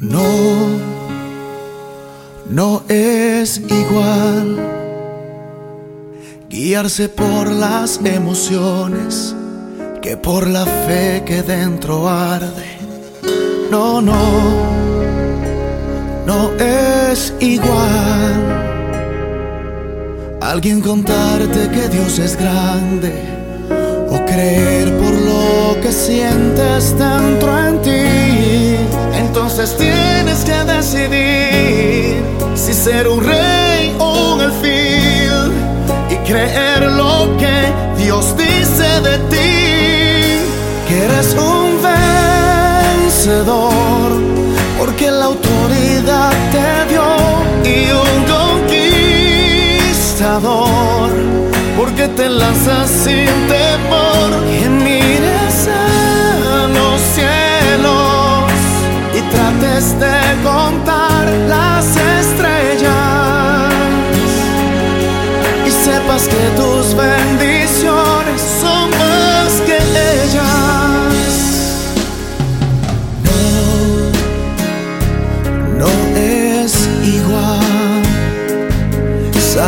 No, no es igual guiarse por las emociones que por la fe que dentro arde. No, no, no es igual alguien contarte que Dios es grande o creer por lo que sientes dentro en ti. Decidir si ser un rey o un alfil y creer lo que Dios dice de ti, que eres un vencedor, porque la autoridad te dio y un conquistador, porque te lanzas sin temor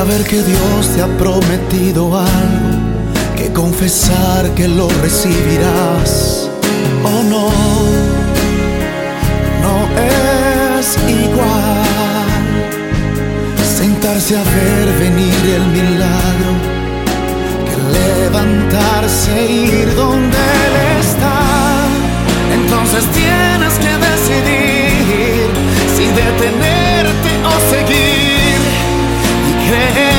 saber que Dios te ha prometido algo que confesar que lo recibirás. Oh no, no es igual sentarse a ver venir el milagro que levantarse e ir donde Él está. Entonces tienes que decidir si detenerte o seguir y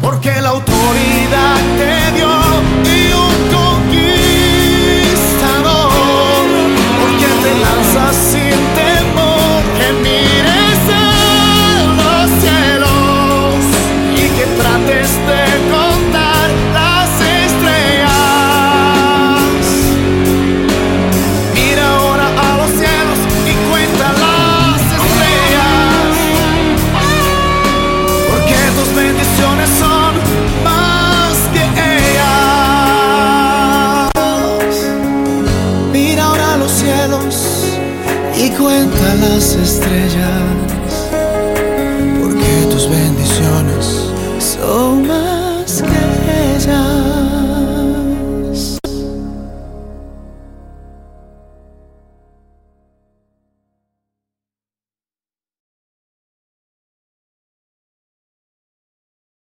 porque la autoridad cuenta las estrellas. Porque tus bendiciones son más